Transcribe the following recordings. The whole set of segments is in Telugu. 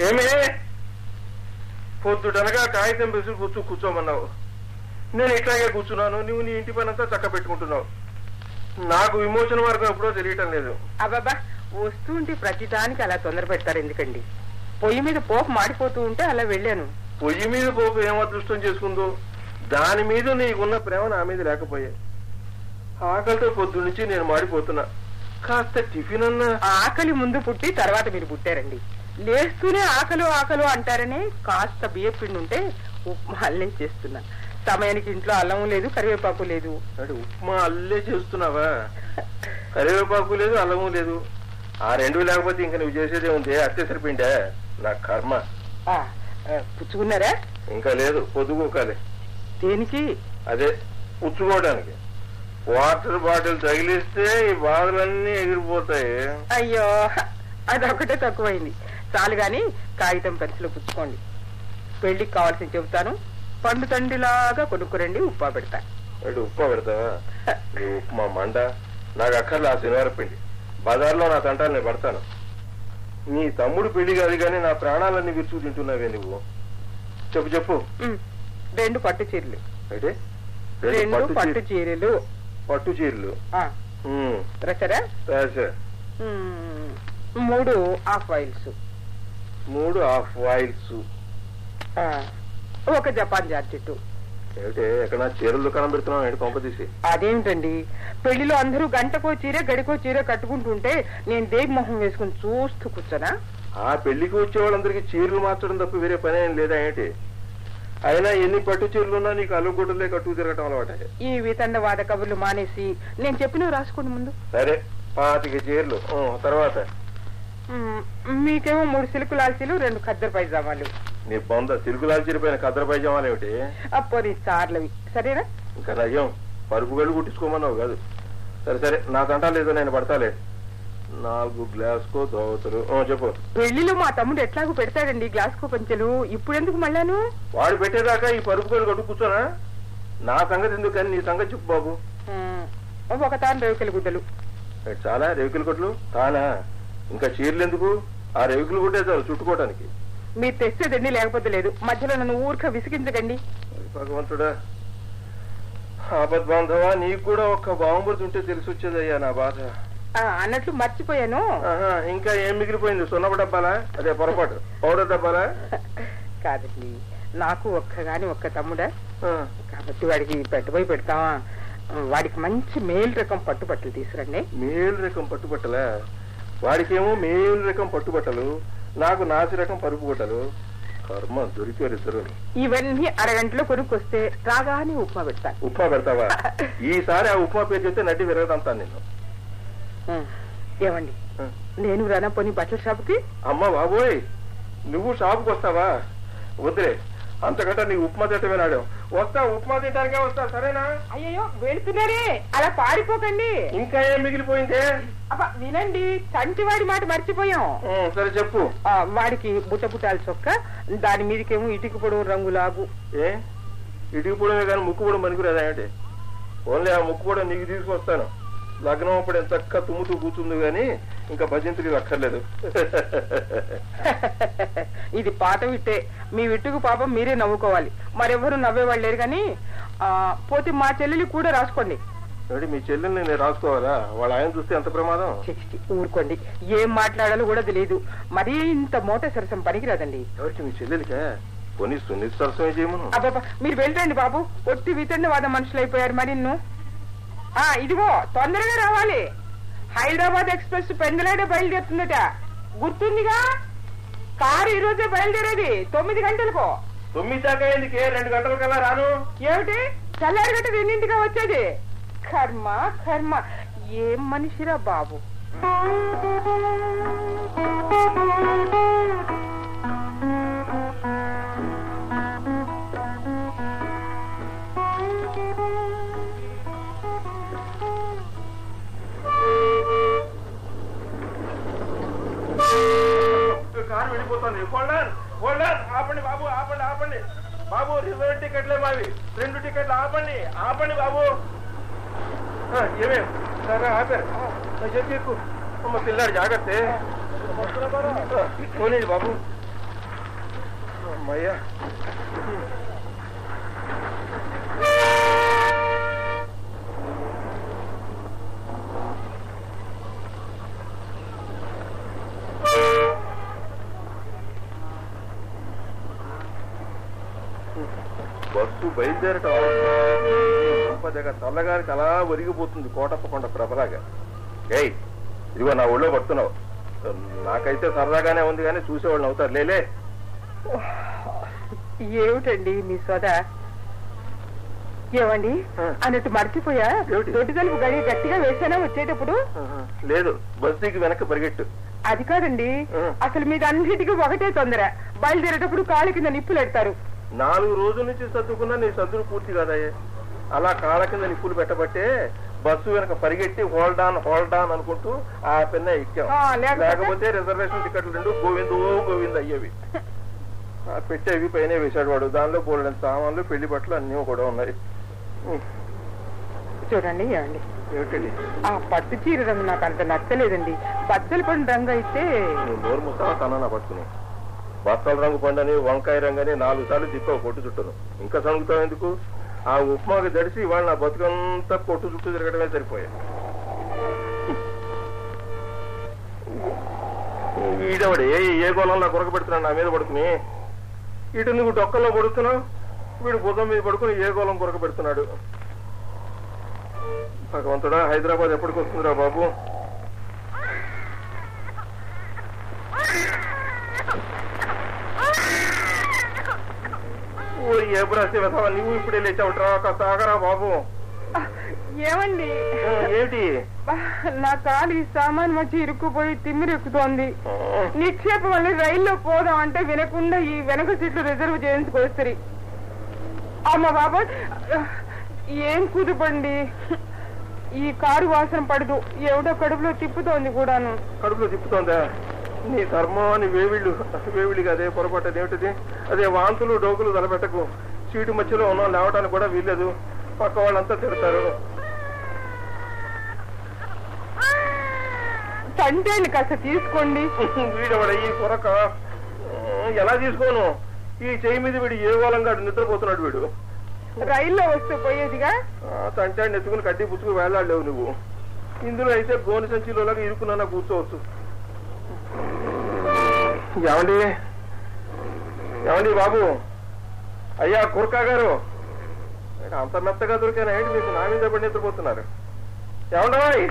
ఏమే? పొద్దుటనగా కాగితం పెసులు కూర్చో కూర్చోమన్నావు. నేను ఇట్లాగే కూర్చున్నాను నువ్వు నీ ఇంటి పని అంతా చక్క పెట్టుకుంటున్నావు. నాకు విమోచన మార్గం ఎప్పుడో తెలియటం లేదు. అబ్బాబా వస్తుంటే ప్రతిదానికి అలా తొందర పెడతారు ఎందుకండి? పొయ్యి మీద పోపు మాడిపోతూ ఉంటే అలా వెళ్ళాను. పొయ్యి మీద పోపు ఏం అదృష్టం చేసుకుందో? దాని మీద నీకున్న ప్రేమ నా మీద లేకపోయా. ఆకలితో పొద్దు నుంచి నేను మాడిపోతున్నా. కాస్త టిఫిన్ అన్నా ఆకలి ముందు పుట్టి తర్వాత మీరు పుట్టారండి. లేస్తూనే ఆకలు ఆకలు అంటారని కాస్త బియ్య పిండి ఉంటే ఉప్మా అల్లే చేస్తున్నా. సమయానికి ఇంట్లో అల్లం లేదు కరివేపాకు లేదు. ఉప్మా అల్లే చేస్తున్నావా? కరివేపాకు లేదు అల్లము లేదు. ఆ రెండు లేకపోతే ఇంకా నువ్వు చేసేదే ఉంది అత్తే సరిపోయిందా? నా కర్మ. పుచ్చుకున్నారా? ఇంకా లేదు పొద్దుకోకాలి. దేనికి? అదే పుచ్చుకోవడానికి. వాటర్ బాటిల్ తగిలిస్తే ఈ బాధలన్నీ ఎగిరిపోతాయి. అయ్యో అదొకటే తక్కువైంది. చాలు గాని కాగితం పెన్సిల్ పుచ్చుకోండి. పెళ్ళికి కావాల్సింది చెబుతాను. పండు తండ్రిలాగా కొనుక్కురండి ఉప్పా పెడతా. ఉప్మా పెడతావా ఉప్మా మండ. నాకు అక్కర్లే ఆ శనివారం పిండి. బజార్లో నా తంటాలు నేను పడతాను. నీ తమ్ముడు పెళ్ళి కాదు కానీ నా ప్రాణాలన్నీ విరుచు తింటున్నావే నువ్వు. చెప్పు చెప్పు. రెండు పట్టు చీరలు. అయితే? రెండు పట్టు చీరలు. పట్టు చీరలు. మూడు హాఫ్ ఆయిల్స్ మూడు హాఫ్ ఆ, ఒక జపాన్ జార్జెట్టు ఏమిటే? ఎక్కడ చీరల దుకాణం పెడుతున్నావు? ఏంటి పంప తీసి? అదేమిటండి? పెళ్ళిలో అందరూ గంటకో చీర గడికో చీర కట్టుకుంటుంటే నేను దేవి మొహం వేసుకుని చూస్తూ కూర్చోనా? ఆ పెళ్ళికి వచ్చే వాళ్ళందరికీ చీరలు మార్చడం తప్ప వేరే పని ఏం లేదా ఏంటి అయినా ఎన్ని పట్టు చీరలు ఉన్నా నీకు అల్లుగుడ్డలే కట్టుకు తిరగటం అలవాటే. ఈ వితండవాద కబుర్లు మానేసి నేను చెప్పినవి రాసుకోండి ముందు. సరే పాతిక చీరలు. తర్వాత? మీకేమో మూడు సిల్క్ లాల్చీలు రెండు ఖద్దరు పైజామాలు. నీ బొంద సిలుకులాలు చిరిపోయిన కద్దర పైజామాలు ఏమిటి? అప్పో నీ చార్లవి. సరేనా? ఇంకా నయ్యం పరుపు గళ్ళు కుట్టించుకోమన్నావు కాదు. సరే సరే నా తంటా లేదో నేను పడతాలే. నాలుగు గ్లాస్కో దోవతలు. చెప్పు. పెళ్ళిలో మా తమ్ముడు ఎట్లాగో పెడతాడండి గ్లాస్కో పంచెలు ఇప్పుడెందుకు మళ్ళాను? వాడు పెట్టేదాకా ఈ పరుపు గళ్ళు కట్టు కూర్చోనా? నా సంగతి ఎందుకు కానీ నీ సంగతి చెప్పు బాబు. ఒక తాను రేవుకెళ్ళి గుడ్డలు. చాలా రేవికులు కొట్లు? తానా? ఇంకా చీరలు ఎందుకు? ఆ రేవికులు కొట్టే చాలు చుట్టుకోవడానికి మీరు తెచ్చేదండి లేకపోతే లేదు. మధ్యలో నన్ను ఊరిక విసిగించకండి. భగవంతుడా. ఆపద్ బాంధవా నీకు కూడా ఒక్క బాంబుడు ఉంటే తెలిసి వచ్చేదయ్యా నా బాధ. అన్నట్లు మర్చిపోయాను. ఇంకా ఏం మిగిలిపోయింది? సున్నపు డబ్బాలా? అదే పొరపాటు. పౌడర్ డబ్బాలా? కాదండి నాకు ఒక్కగాని ఒక్క తమ్ముడా. కాబట్టి వాడికి పెట్టబోయి పెడతావా? వాడికి మంచి మేలు రకం పట్టుబట్టలు తీసురండి మేలు రకం పట్టుబట్టలా? వాడికేమో మేలు రకం పట్టుబట్టలు నాకు నాసి రకం పరుపు బట్టలు. కర్మ దొరికారు ఇద్దరు. ఇవన్నీ అరగంటలో కొనుక్కొస్తే రాగానే ఉప్మా పెడతాను. ఉప్మా పెడతావా? ఈసారి ఆ ఉప్మా పేరు చెప్తే నడ్డి విరగదంతాను నిన్ను. ఉం. ఏమండి. నేను రానా పోనీ బట్టల షాప్కి? అమ్మ బాబోయ్ నువ్వు షాపుకి వస్తావా? వద్దులే అంతకంటే నీ ఉప్మా తింటమే నాడు. వస్తా ఉప్మా తింటానికే వస్తా సరేనా? అయ్యో వెళుతున్నారే అలా పారిపోకండి. ఇంకా ఏం మిగిలిపోయిందే? అబ్బా వినండి చంటివాడి మాట మర్చిపోయాం. సరే చెప్పు. వాడికి బుట్ట బుట్టాల చొక్క దాని మీదకేమో ఇటుక పొడవు రంగు లాగు. ఏ? ఇటుకు పొడమే కానీ ముక్కు పొడం పనికిరాదా ఏంటి? ఓన్లీ ఆ ముక్కు పొడం నీకు తీసుకొస్తాను. లగ్నం అప్పుడు ఎంత చక్క తుమ్ముతూ కూర్చుంది కానీ ఇంకా భజంతులు అక్కర్లేదు ఇది పాత విట్టే. మీ విట్టుకు పాపం మీరే నవ్వుకోవాలి. మరెవరు నవ్వేవాళ్ళు లేరు కానీ పోతే మా చెల్లెలి కూడా రాసుకోండి. ఏమిటి మీ చెల్లెల్ని నేను రాసుకోవాలా? వాళ్ళ ఆయన చూస్తే ఎంత ప్రమాదం? ఊరుకోండి. ఏం మాట్లాడాలో కూడా తెలియదు. మరీ ఇంత మోట సరసం పనికిరాదండి. ఎవరికి మీ చెల్లెలికా? కొన్ని సున్నిత సరసమే చేయమను. అబ్బాబా మీరు వెళ్ళండి బాబు. ఒట్టి వితండవాద మనుషులు అయిపోయారు మరి నిన్ను. ఆ ఇదిగో తొందరగా రావాలి. హైదరాబాద్ ఎక్స్ప్రెస్ పెందలాడే బయలుదేరుతుందట. గుర్తుందిగా? కారు ఈ రోజే బయలుదేరేది. తొమ్మిది గంటలకు. తొమ్మిది దాకా ఎందుకే రెండు గంటల కల్లా రాను. ఏమిటి? తెల్లారి గంట రెండింటిగా వచ్చేది. కర్మ కర్మ. ఏం మనిషిరా బాబు? మావి హోల్డర్ హోల్డర్ ఆపండి బాబు ఆపండి ఆపండి. బాబు రిజర్వ్ టికెట్లే మావి. రెండు టికెట్లు ఆపండి ఆపండి బాబు. ఏమేం? సరే ఆపారు చెప్పి నా అమ్మ పిల్లాడు జాగ్రత్త. పోనీ బాబు. అమ్మయ్యా. బస్సు బయలుదేరటం. సంపదగా చల్లగారికి అలా ఒరిగిపోతుంది కోటప్పకొండ ప్రభలాగా. ఏయ్ ఇదిగో నా ఒళ్ళో పడుతున్నావు. నాకైతే సరదాగానే ఉంది కానీ చూసేవాళ్ళు అవుతారు. లేలే ఏమిటండి మీ సోదా? ఏమండి. అన్నట్టు మర్చిపోయా? దొడ్డి తలుపు గడి గట్టిగా వేసానా వచ్చేటప్పుడు? లేదు బస్ దిగి వెనక్కి పరిగెట్టు. అది కాదండి. అసలు మీద అన్నిటికీ ఒకటే తొందర. బయలుదేరేటప్పుడు కాళ్ళ కింద నిప్పులు పెడతారు నాలుగు రోజుల నుంచి సర్దుకున్నా నీ సర్దులు పూర్తి కాదయ్యే. అలా కాళ్ళ కింద నిప్పులు పెట్టబట్టే బస్సు వెనక పరిగెట్టి హోల్డ్ ఆన్ హోల్డ్ ఆన్ అనుకుంటూ ఆ పిన్న ఎక్కాం లేకపోతే? రిజర్వేషన్ టికెట్లు రెండు గోవిందు ఓ గోవింద్ అయ్యేవి. ఆ పెట్టేవి పైన వేశాడు వాడు. దానిలో బోలెడంత సామాన్లు పెళ్ళి బట్టలు అన్నీ కూడా ఉన్నాయి. చూడండి ఏమండి? ఆ పట్టు చీర రంగు నాకు అంత నచ్చలేదండి. బద్దలు పడిన రంగు అయితే నోరు ముస్తావా? తన పట్టుకుని? బత్తల రంగు పండని వంకాయ రంగని నాలుగు సార్లు తిప్పావు కొట్టు చుట్టను. ఇంకా సంగుతావు ఎందుకు? ఆ ఉప్మాకి దడిసి వాళ్ళు నా బతుకంతా కొట్టు చుట్టూ తిరగడమే సరిపోయా. ఈడవడు? ఏ ఏ గోళంలో కొరక పెడుతున్నాడు నా మీద పడుకుని? ఇటు నువ్వు డొక్కల్లో పడుతున్నావు వీడు భుజం మీద పడుకుని ఏ గోళం కొరక పెడుతున్నాడు భగవంతుడా హైదరాబాద్ ఎప్పటికి వస్తుందిరా బాబు? వెధవా? నువ్వు ఇప్పుడే లేచావుట్రా కాస్త ఆగరా బాబు. ఏమండి? నా కాలు ఈ సామాన్ మధ్య ఇరుక్కుపోయి తిమ్మిరెక్కుతోంది. నిక్షేపం వల్ల రైల్లో పోదాం అంటే వినకుండా ఈ వెనక సీట్లు రిజర్వ్ చేయించుకొస్తారు అమ్మ బాబా ఏం కుదుపండి? ఈ కారు వాసన పడదు. ఎవడో కడుపులో తిప్పుతోంది కూడాను. కడుపులో తిప్పుతోందా? నీ ధర్మం అని వేవిళ్ళు వేవిళ్ళి అదే పొరపాటు అదేమిటిది? అదే వాంతులు డోకులు తలపెట్టకు. సీటు మధ్యలో ఉన్నాం లేవటానికి కూడా వీల్లేదు. పక్క వాళ్ళంతా తిడతారు. తంటేళ్ళు కాస్త తీసుకోండి. వీడవడ ఈ కొరక? ఎలా తీసుకోను? ఈ చేయి మీద వీడు ఏ గోళంగా నిద్రపోతున్నాడు వీడు? రైల్లో వస్తూ పోయేదిగా? తంటాన్ని ఎత్తుకుని కడ్డీ పుచ్చుకు వేలాడలేవు నువ్వు. ఇందులో అయితే గోని సంచిలోలాగా ఇరుకున్నా కూర్చోవచ్చు. ఏమండి? ఏమండి బాబు? అయ్యా కుర్కా గారు. అంత మెత్తగా దొరికానా ఏంటి మీకు నా మీద పడి నిద్రపోతున్నారు? ఏమండవాయ్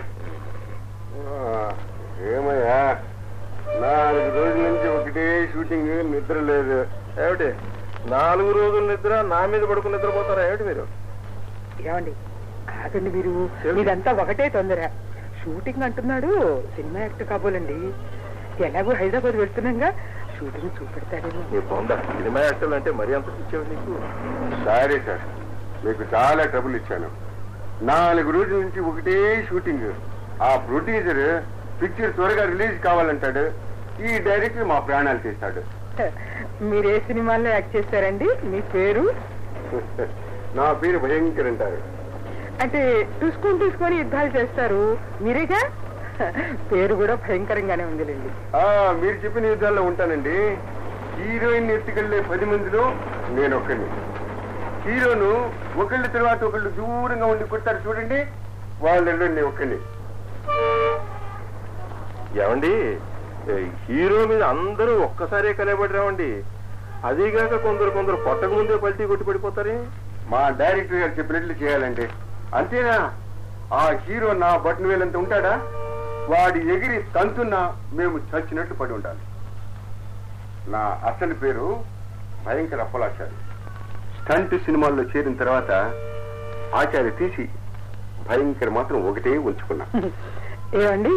ఏమయ్యా? నాలుగు రోజుల నుంచి ఒకటే షూటింగ్ నిద్ర లేదు. ఏమిటి? నాలుగు రోజుల నిద్ర నా మీద పడుకుని నిద్రపోతారా? ఏమిటి మీరు? ఏమండి ఆగండి మీరు. ఇదంతా ఒకటే తొందర. షూటింగ్ అంటున్నాడు సినిమా యాక్టర్ కాబోలండి. ఎలాగో హైదరాబాద్ వెళ్తున్నాగా షూటింగ్ చూపెడతాడేమో నీ బొంద సినిమా యాక్టర్లు అంటే మరీ అంత ఇచ్చేవి నీకు? సారీ సార్ మీకు చాలా ట్రబుల్ ఇచ్చాను. నాలుగు రోజుల నుంచి ఒకటే షూటింగ్ ఆ ప్రొడ్యూసర్ పిక్చర్ త్వరగా రిలీజ్ కావాలంటాడు. ఈ డైరెక్టర్ మా ప్రాణాలు తీస్తాడు. మీరు ఏ సినిమాల్లో యాక్ట్ చేశారండి మీ పేరు? నా పేరు భయంకర్ అంటారు. అంటే చూసుకొని చూసుకొని యుద్ధాలు చేస్తారు. మీరేగా? పేరు కూడా భయంకరంగానే ఉందిలేండి. ఆ మీరు చెప్పిన యుద్ధాల్లో ఉంటానండి. హీరోయిన్ ఎత్తుకెళ్ళే పది మందిలో నేను ఒక్కడిని హీరోను ఒకళ్ళ తర్వాత ఒకళ్ళు దూరంగా ఉండి కొట్టారు చూడండి వాళ్ళలో నేను ఒక్కడిని. ఏమండి? హీరో మీద అందరూ ఒక్కసారే కలబడిరామండి అదీగాక కొందరు కొందరు కొట్టక ముందే పల్టీ కొట్టి పడిపోతారే? మా డైరెక్టర్ గారు చెప్పినట్లు చేయాలండి అంతేనా? ఆ హీరో నా బటన్ వేలంత ఉంటాడా? వాడి ఎగిరి తంతున్నా మేము చచ్చినట్లు పడి ఉండాలి. నా అసలు పేరు భయంకర అప్పలాచారి. స్టంట్ సినిమాల్లో చేరిన తర్వాత ఆచార్య తీసి భయంకర మాత్రం ఒకటే ఉంచుకున్నా. ఏమండి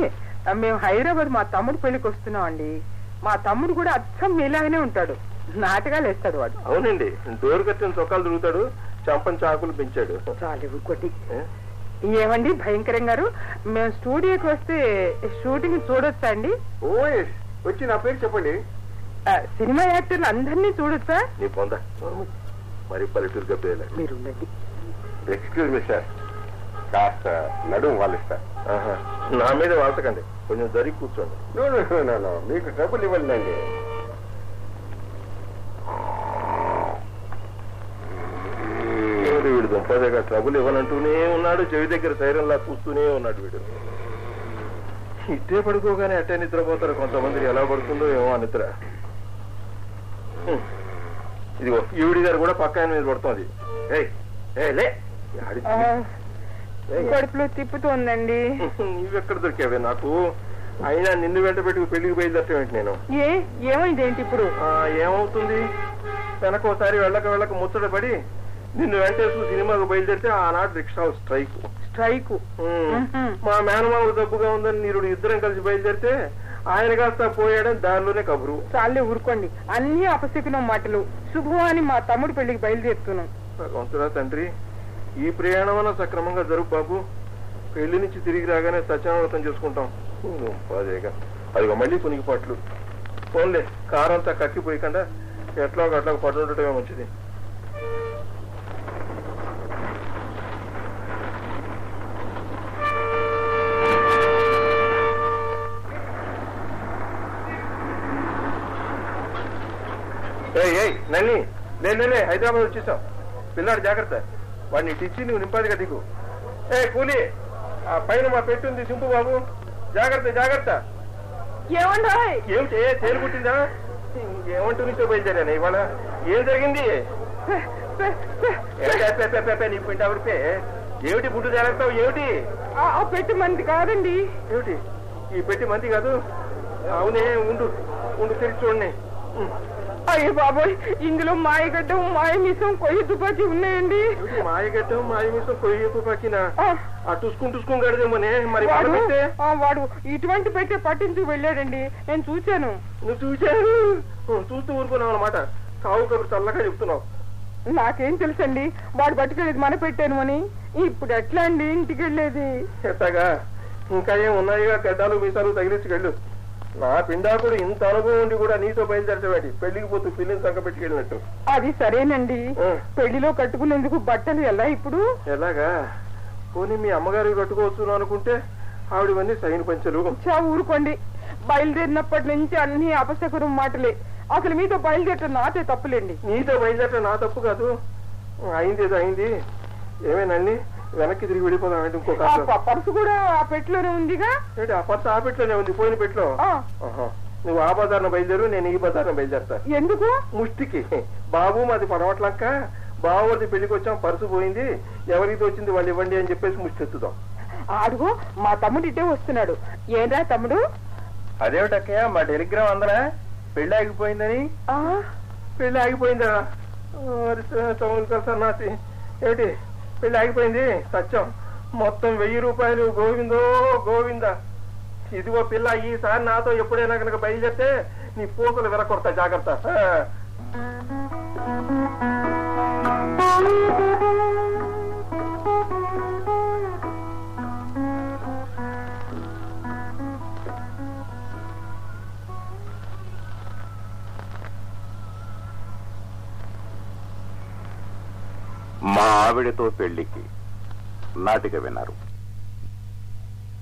మేము హైదరాబాద్ మా తమ్ముడు పెళ్ళికి వస్తున్నాం అండి మా తమ్ముడు కూడా అచ్చం మీలాగానే ఉంటాడు. నాటకాలు వేస్తాడు వాడు. అవునండి డోర్ కట్టిన చొక్కాలు తిరుగుతాడు చంపని చాకులు పెంచాడు. చాలు ఏ? ఏమండి భయంకరం గారు? మేము స్టూడియోకి వస్తే షూటింగ్ చూడొచ్చా అండి? ఓఎస్ వచ్చి నా పేరు చెప్పండి. ఆ, సినిమా యాక్టర్లు అందరినీ చూడొచ్చా? నీ పొంద. మరి పల్లెటూరు గబ్బేలా మీరు ఎక్స్క్యూజ్ మీ సార్ కాస్త నడుము వాళ్ళిస్తా. ఆహా. నా మీద వాల్చకండి కొంచెం జరిగి కూర్చోండి. No, no, no, no, no. మీకు ట్రబుల్ ఇవ్వండి ఏమిటి దుంపదేగా ట్రబుల్ ఇవ్వనంటూనే ఉన్నాడు చెవి దగ్గర సైరన్లా కూస్తూనే ఉన్నాడు వీడు. ఇట్టే పడుకోగానే అట్టే నిద్రపోతారు కొంతమంది. ఎలా పడుతుందో ఏమో నిద్ర. ఇదిగో ఈవిడి గారు కూడా పక్క ఆయన మీద పడుతోంది. కడుపులో తిప్పుతోందండి. నీవెక్కడ దొరికావే నాకు? అయినా నిన్ను వెంట పెట్టుకు పెళ్ళికి బయలుదేరటం ఏంటి నేను? ఏ ఏమైంది ఏంటి ఇప్పుడు? ఏమవుతుంది? వెనకోసారి వెళ్ళక వెళ్ళక ముచ్చట పడి నిన్ను వెంటేసు సినిమాకు బయలుదేరితే ఆనాడు రిక్షా స్ట్రైక్. స్ట్రైక్. మా మేనమామ దబ్బుగా ఉందని నీరుడు ఇద్దరం కలిసి బయలుదేరితే ఆయన కాస్త పోయాడని దానిలోనే కబురు. చాలే ఊరుకోండి. అన్ని అపశకునం మాటలు. శుభవాని మా తమ్ముడు పెళ్ళికి బయలుదేరుతున్నాం. భగవంతుడా తండ్రి ఈ ప్రయాణం సక్రమంగా జరుగు బాబు. పెళ్ళి నుంచి తిరిగి రాగానే సత్యానవ్రతం చేసుకుంటాం. అదేగా అదిగో మళ్ళీ పునిగిపాట్లు ఫోన్లే కారంతా కక్కిపోయకుండా ఎట్లా అట్లా పడి ఉండటమే మంచిది. లే హైదరాబాద్ వచ్చేసాం. పిల్లాడు జాగ్రత్త. వాడిని ఇచ్చి నువ్వు నింపాదిగా దిగు. ఏ కూలి ఆ పైన మా పెట్టుంది సింపు బాబు. జాగ్రత్త జాగ్రత్త. ఏమిటి తేలు పుట్టిందా? ఏమంటూ నుంచో బయలుదేరాను ఇవాళ? ఏం జరిగింది? నీ పిండి ఆవిడిపే ఏమిటి గుడ్డు జాగ్రత్త ఏమిటి? ఆ పెట్టి మంది కాదండి. ఏమిటి? ఈ పెట్టి మంది కాదు. అవునే ఉండు. ఉండు తెరిచి చూడండి. అయ్యో బాబోయ్ ఇందులో మాయగడ్డం మాయ మిసం కొయ్యి తుపాకీ ఉన్నాయండి. ఏమిటి మాయగట్టం మాయ మిసం కొయ్యకు పక్కిన ఆ, టుస్కుని టుస్కుని గడదేమోనే మరి వాడు ఇటువంటి పెట్టే పట్టించుకు వెళ్ళాడండి. నేను చూశాను. నువ్వు చూశాను చూస్తూ ఊరుకున్నావు అనమాట కావు కబురు చల్లగా చెప్తున్నావు. నాకేం తెలుసండి? వాడు పట్టుకెళ్ళేది మన పెట్టాను అని. ఇప్పుడు ఎట్లా అండి ఇంటికి వెళ్ళేది ఎట్టాగా? ఇంకా ఏం ఉన్నాయిగా? గడ్డాలు మీసాలు తగిలించుకెళ్ళు నా పిండాకుడు ఇంత అనుభవం ఉండి కూడా నీతో బయలుదేరటమేటి? పెళ్ళికి పోతూ పిల్లిని సంక పెట్టుకెళ్ళినట్టు. అది సరేనండి. పెళ్ళిలో కట్టుకునేందుకు బట్టలు ఎలా ఇప్పుడు? ఎలాగా? పోనీ మీ అమ్మగారు కట్టుకోవచ్చు అనుకుంటే ఆవిడవన్నీ సైన్ పంచలు. చా ఊరుకోండి. బయలుదేరినప్పటి నుంచి అన్ని అపశకురం మాటలే. అసలు మీతో బయలుదేరటం నాదే తప్పులేండి. నీతో బయలుదేరటం నా తప్పు కాదు. అయింది ఏదో అయింది. ఏమేనండి వెనక్కి తిరిగి వెళ్ళిపోదాం ఇంకో ఆ కాదు ప- పర్సు కూడా ఆ పెట్టిలోనే ఉందిగా? ఏంటి ఆ పర్స్ ఆ పెట్లోనే ఉంది పోయిన పెట్లో. నువ్వు ఆ బజార్న బయలుదేరు నేను ఈ బజార్న బయలుదేరతా. ఎందుకు? ముష్టికి. బాబు మాది పడవట్లక్క బావది పెళ్ళికి వచ్చాం పర్సు పోయింది. ఎవరికి వచ్చింది వాళ్ళు ఇవ్వండి అని చెప్పేసి ముష్టి ఎత్తుదాం అడుగు మా తమ్ముడు ఇటే వస్తున్నాడు. ఏంరా తమ్ముడు? అదేమిటక్కయ్య మా టెలిగ్రామ్ అందరా? పెళ్ళి ఆగిపోయిందని? పెళ్ళి ఆగిపోయిందా? చౌలు సన్నాసి ఏమిటి పెళ్ళి ఆగిపోయింది. సత్యం. మొత్తం వెయ్యి రూపాయలు. గోవిందో గోవింద. ఇదిగో పిల్ల ఈసారి నాతో ఎప్పుడైనా కనుక బయలుదేరితే నీ పూసలు విరకొడతా జాగ్రత్త. మా ఆవిడతో పెళ్ళికి నాటిక విన్నారు.